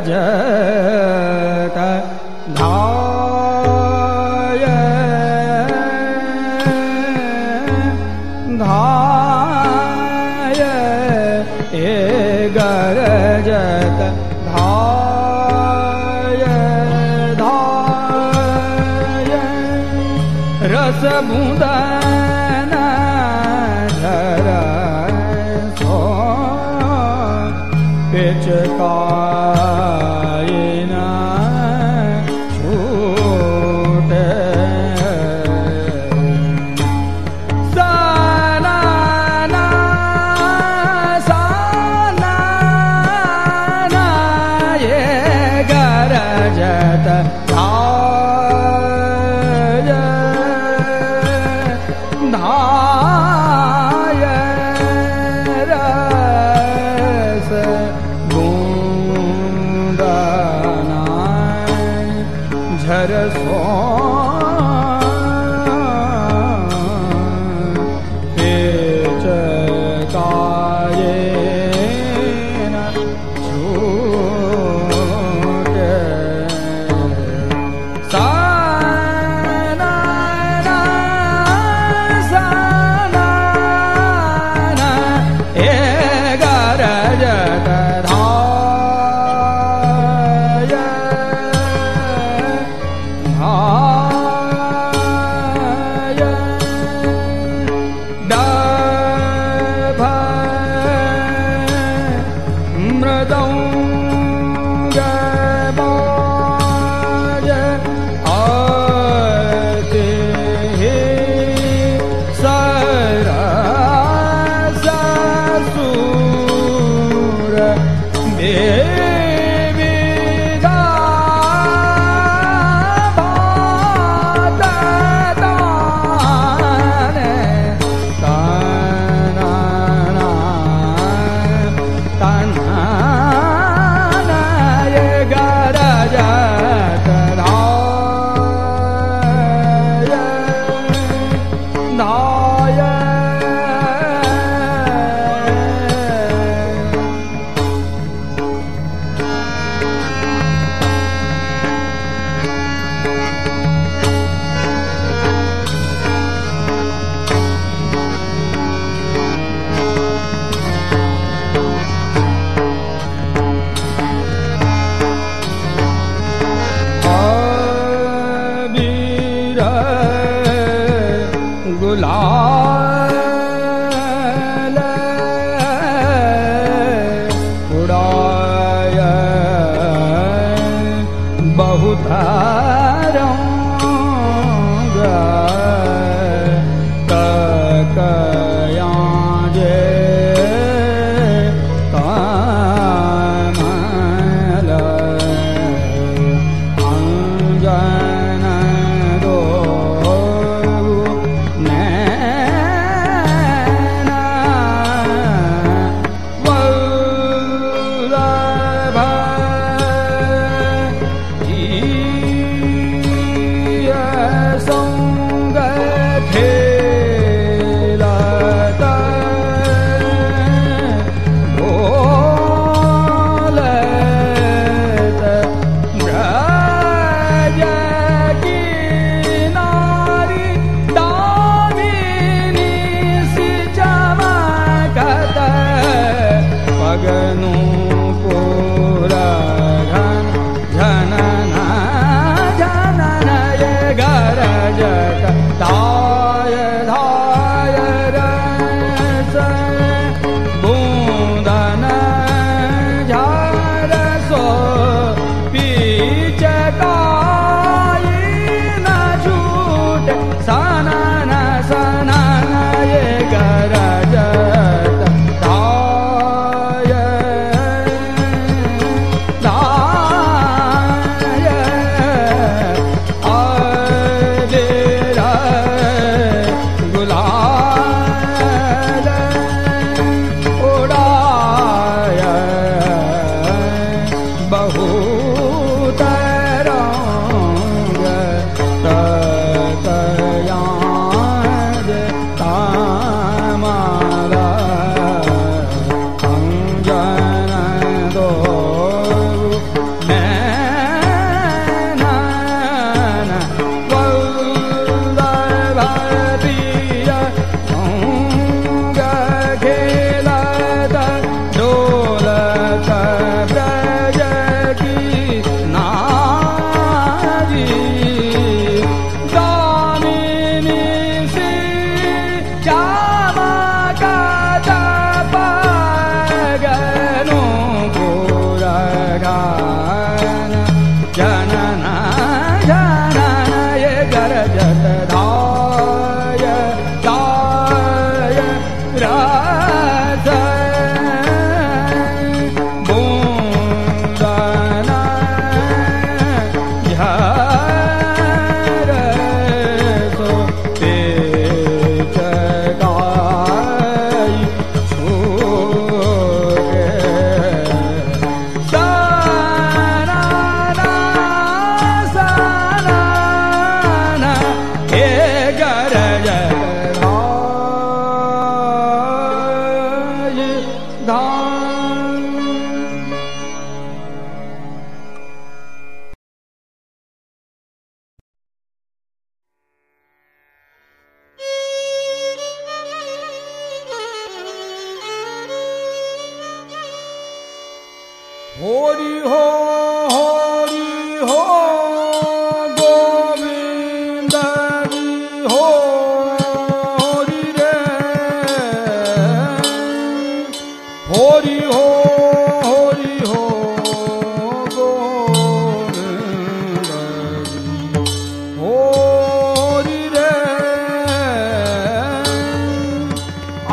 जय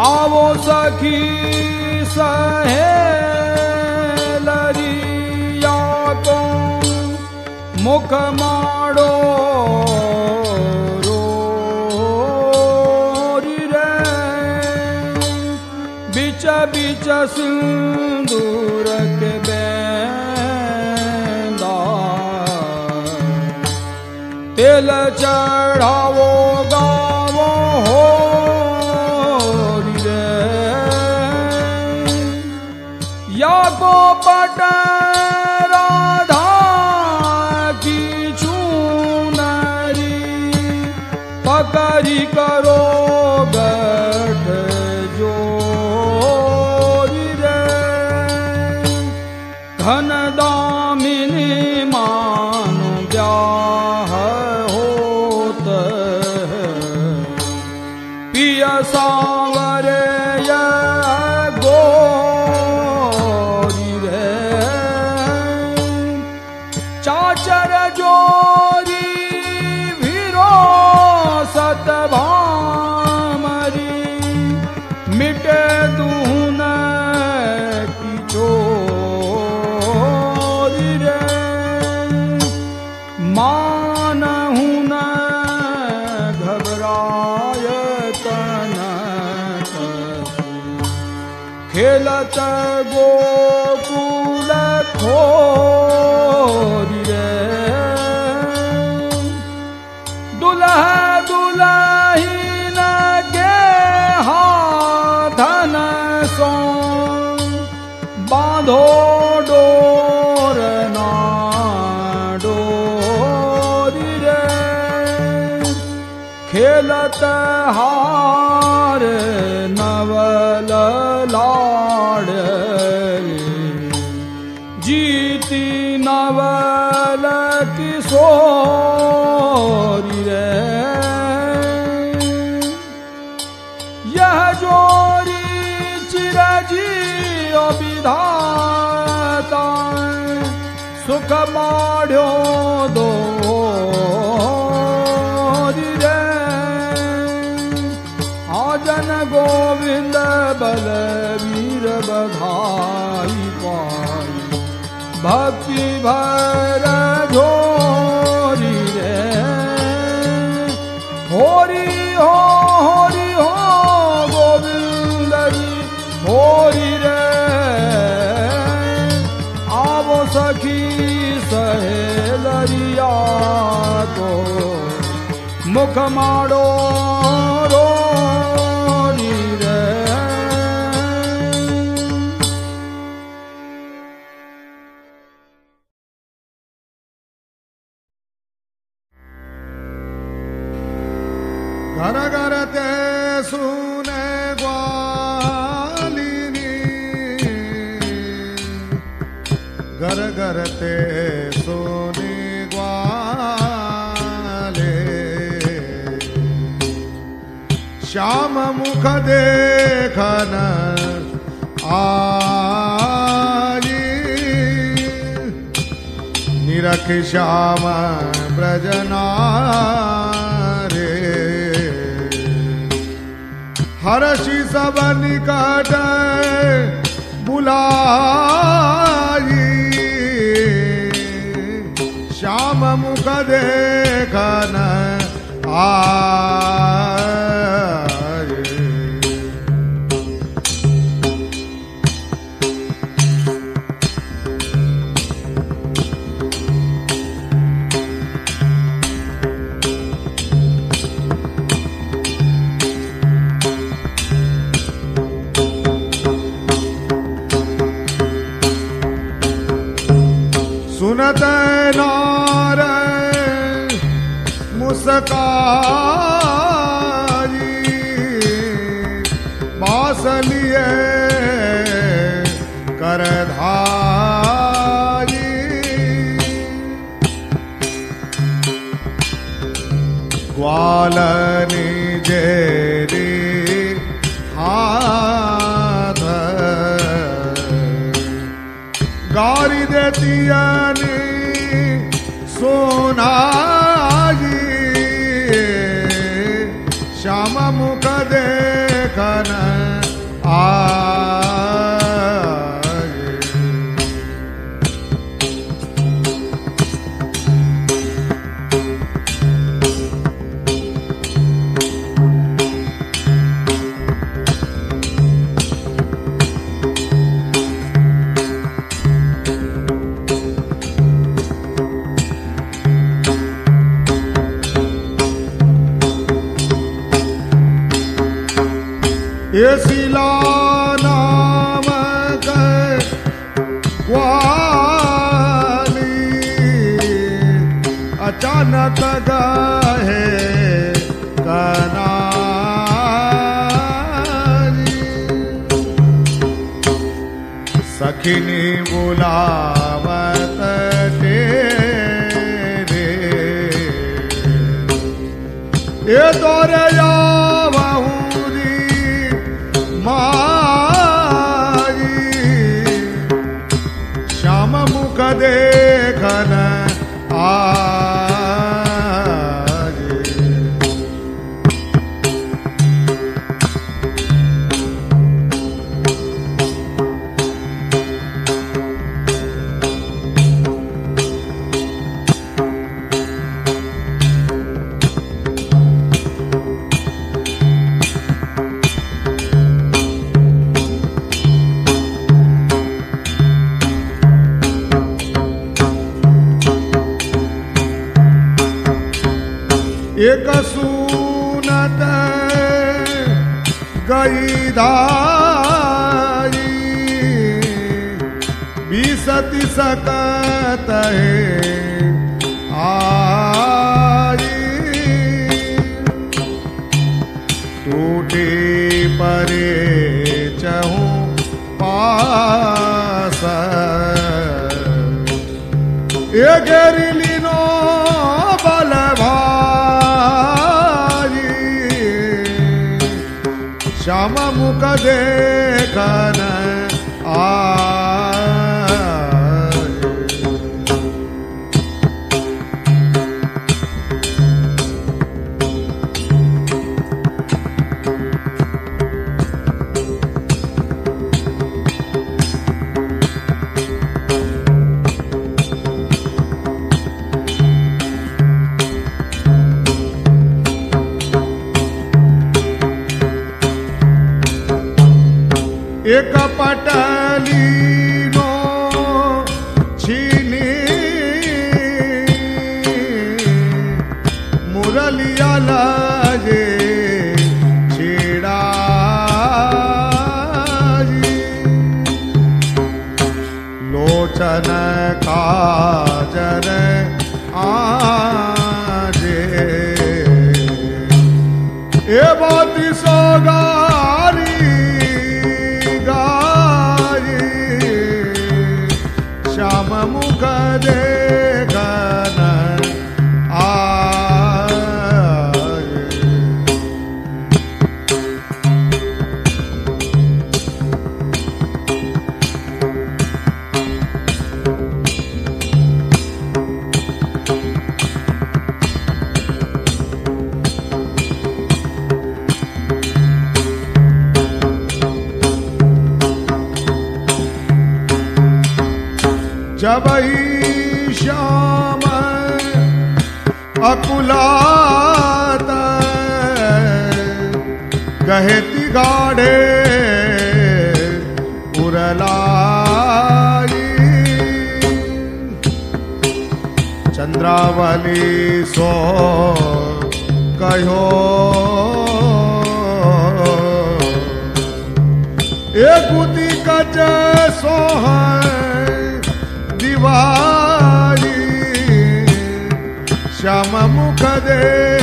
आवो सखी सहेलरिया को मुख माड़ो बिच बिच सिंदूर के बेंदा तेल चढ़ावो water. खेलत गोकुल खो મુખ માડો રો देख श्याम हर शि सब निकट बुलाई श्याम मुख देखन आ सुनत नार मुस्काई कर धारी। ग्वालनी अचानक गहे कनारी सखिनी ये दौरे बहुरी मारी। श्याम मुख देखन आज है शममुके कन आ कपटलीनो छिनी मुरलिया लाजे लोचन का जब श्याम अकुलात गहेती गाढ़े उरलाई। चंद्रावली सो कहो। एक कच सोह शममुखदे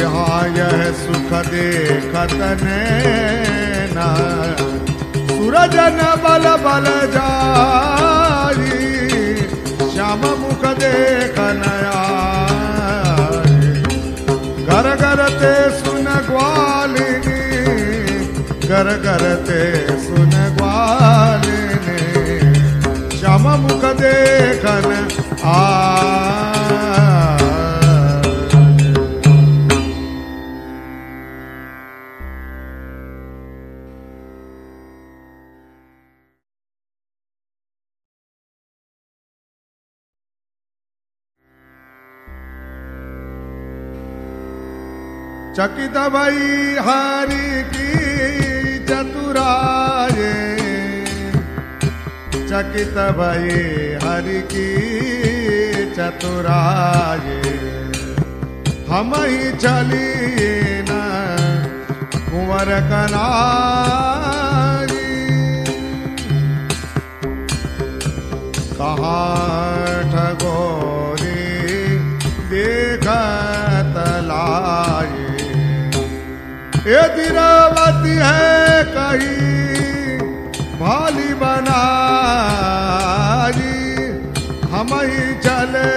यहाँ यह सुख देखत नैना सूरज न बल बल जाई, श्याम मुख देख नया घर घरते सुन ग्वालिनी घर घरते सुन ग्वालिनी, श्याम मुख देखन आ चकित भई हरि की चतुराए। चकित भई हरि की चतुराए। हम ही चलिए न कुंवर कनारी। कहाँ ठगोरी देखत लाए। ये दिरावती है कहीं भाली बनाई हम ही चले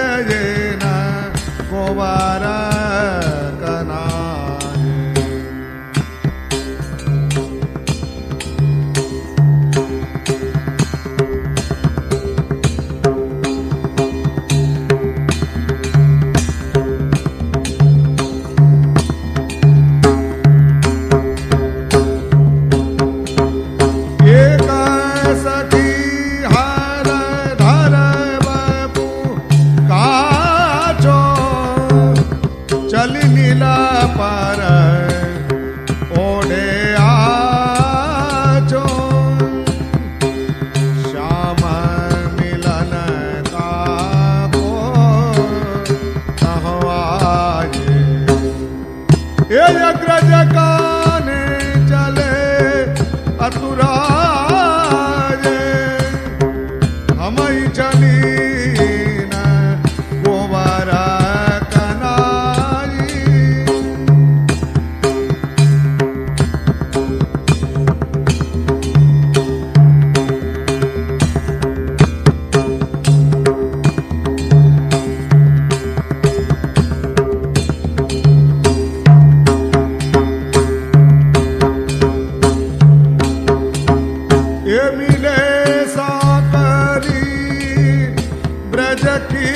ब्रज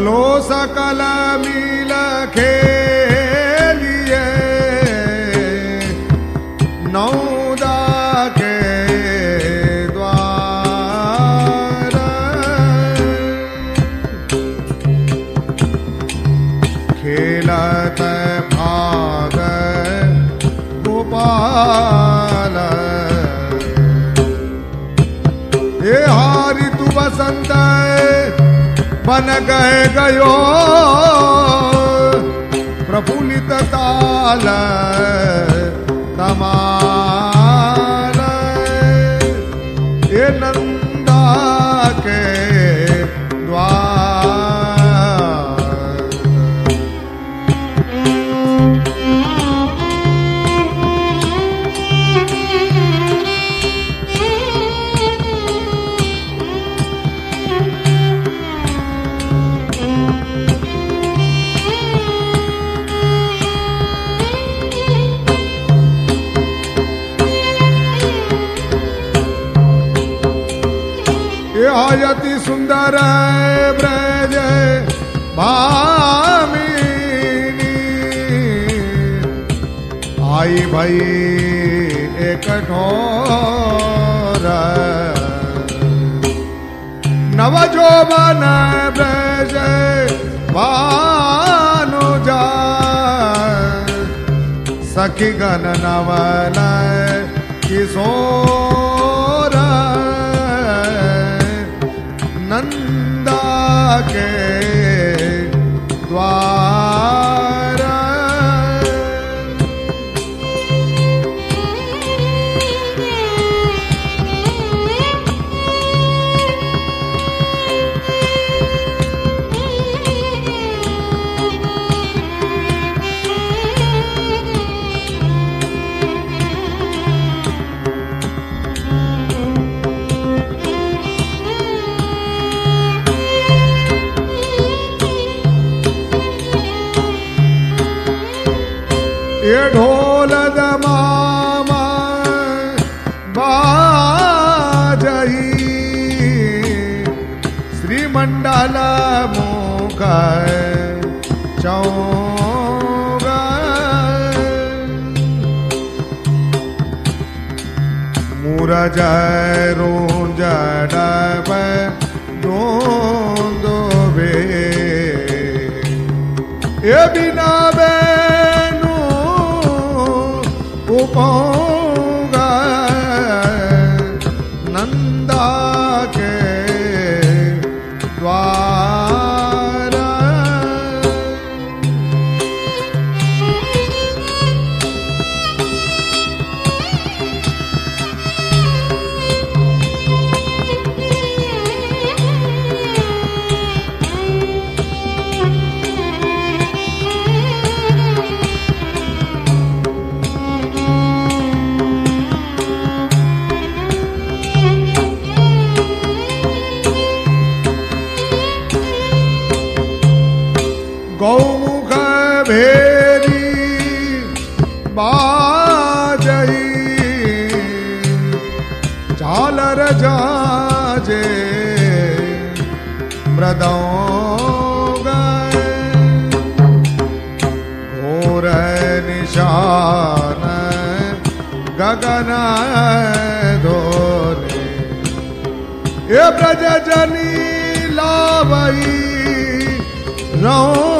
losa calamita. मन गए गयो प्रफुल्लित ताल। भई, एक ठोर नव जो बन बेज भानु जा सखी गन नवन किसो नंदा के ये ढोल दमामा बाजही श्रीमंडल मुख चौग मूर जय रोज डब बजे मृदोंग निशान गगन धोरे ये ब्रज जनी लावई रहो।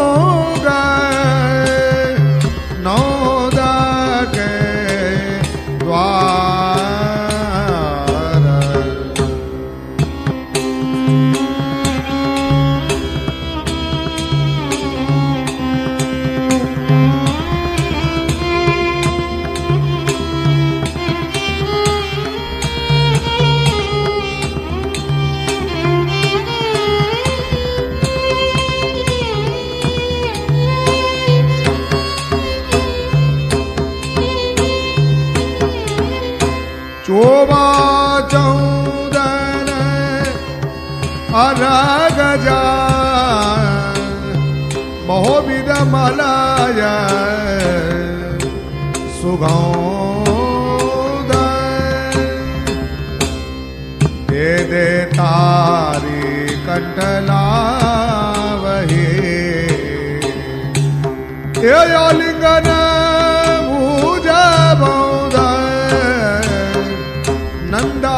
Ananda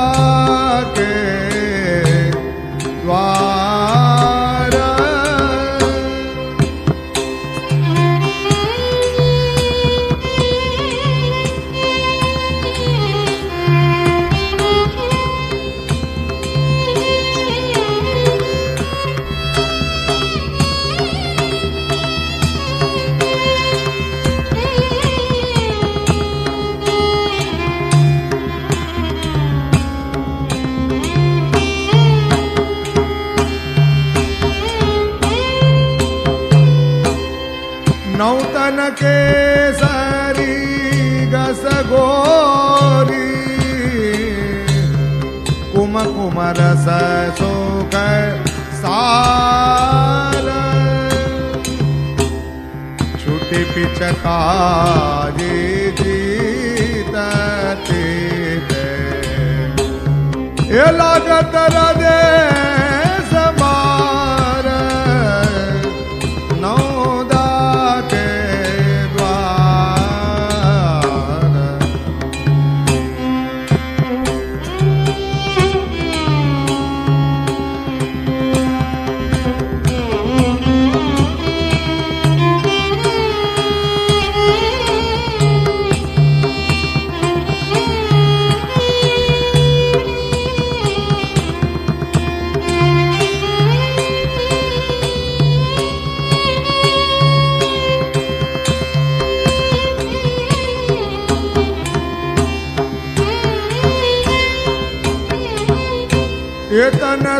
लागत रज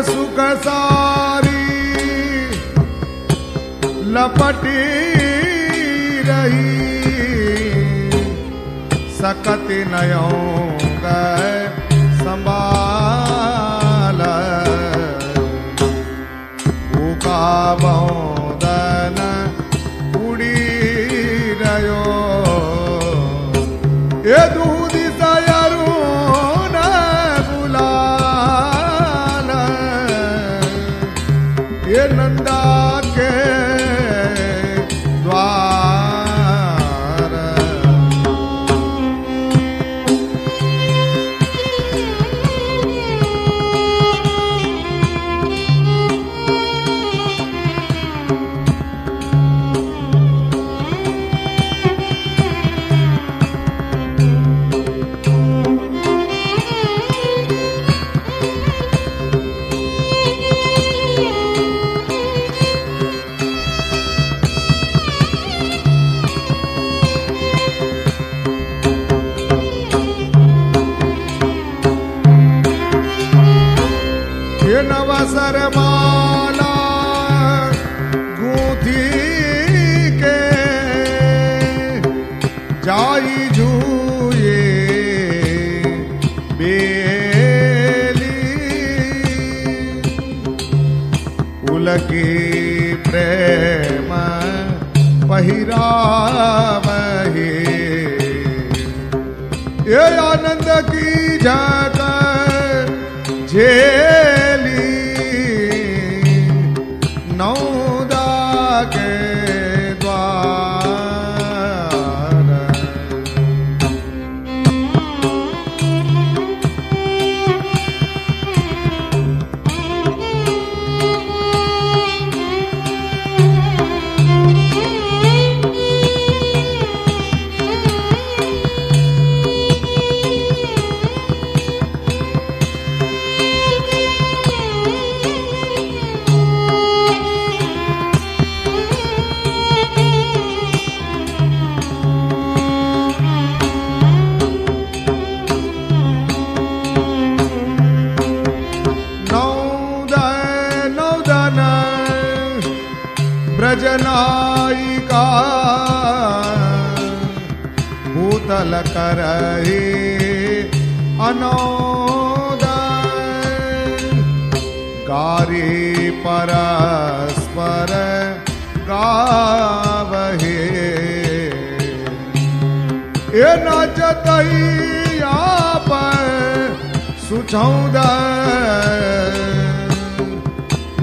सुख सारी लपटी रही। सकत नयोंग संभाल। उकाबों राम ब्रजनायिका भूतल करही अनोदय गारी परस्पर गावहे। ए नचतैया पर सुछौद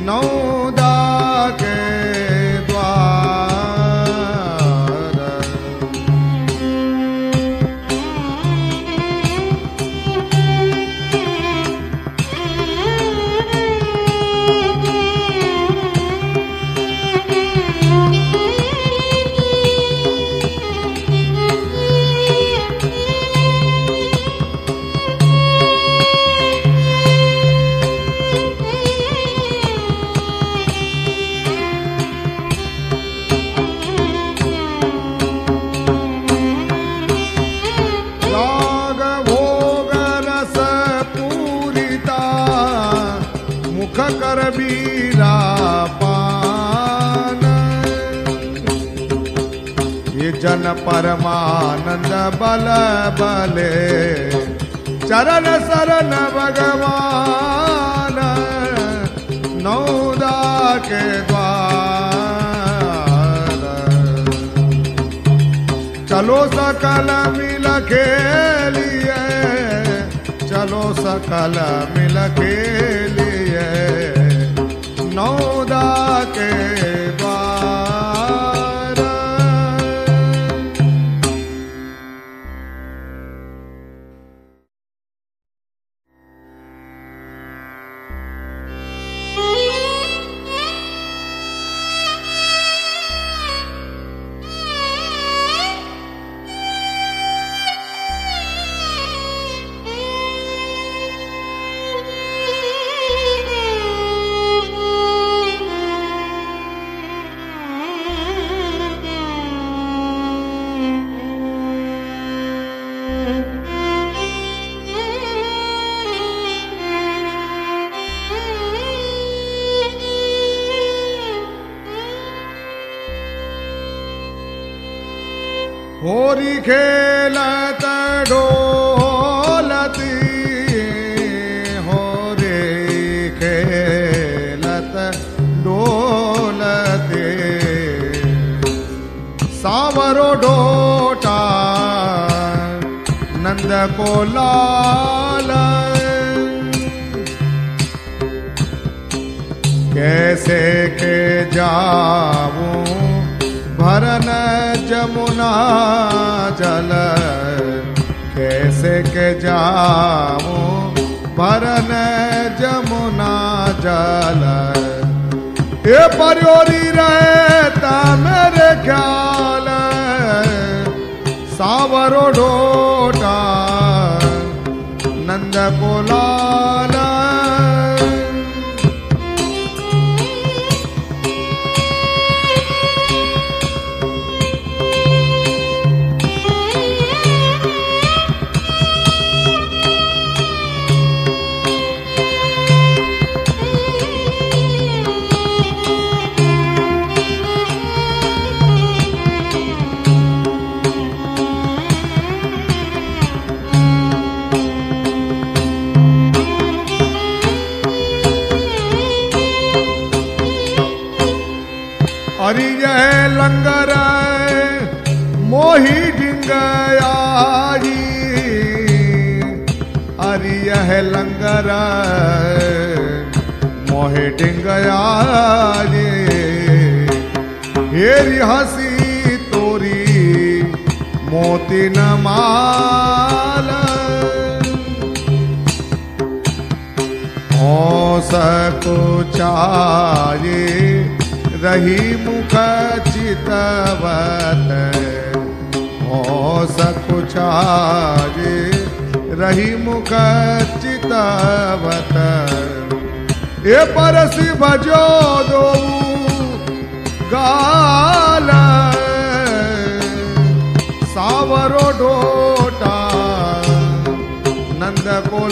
नौदा जन परमानंद बल बले। चरण शरण भगवान, नौदा के द्वार। चलो सकल मिल खेलिए चलो सकल मिल खेलिए नौदा के नंद को लाल कैसे के जाऊँ, भरन जमुना जल कैसे के जाऊँ, भरन जमुना जल ये परियोरी रहता मेरे ख्याल सावरो डोटा नंद को डिंगयाई हेरी हसी तोरी, मोती न माल। चाये रही मुख चितवत। चाये रही मुख चितवत। ए परसी भजो दो गाल सावरो नंद को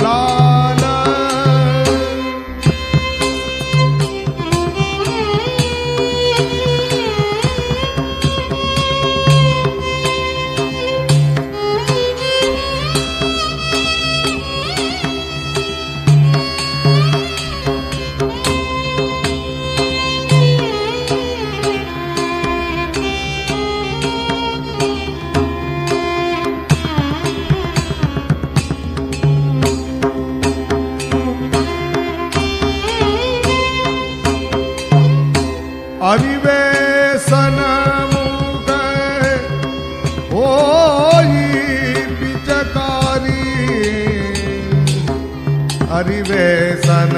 अविवेशन मुख होई पिचकारी अरिवेशन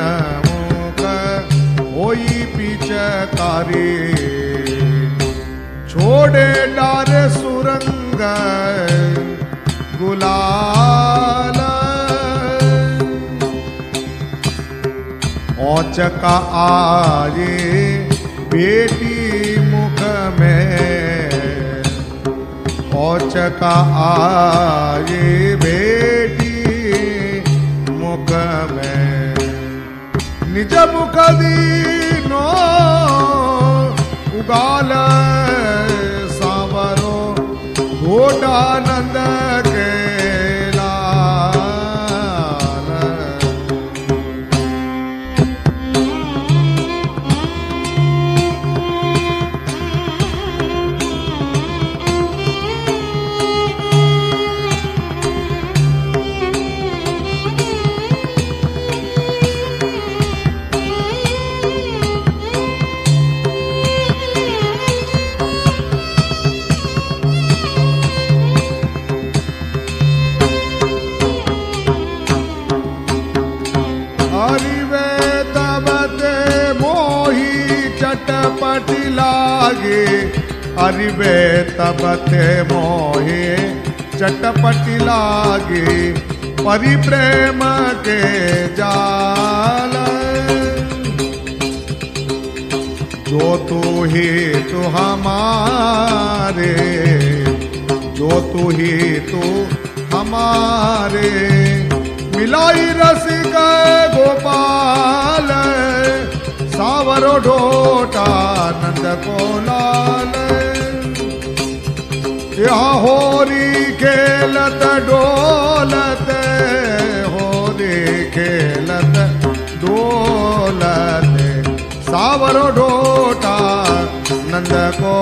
मुख होई पिचकारी छोड़े डार सुरंग गुलाल। औचका आए बेटी मुख में। औचका आए बेटी मुख में। निज मुख दीनो उगाल सावरो घोटानंद हरिवे तबते मोहे, चटपट लागे, परिप्रेम के जाल। जो तू ही तू हमारे, जो तू ही तू हमारे, मिलाई रसिक गोपाल, सावरो ढोटा नंद को लाल। यहाँ होरी खेलत डोलत होरी खेलत डोलत। सावर डोटा नंद को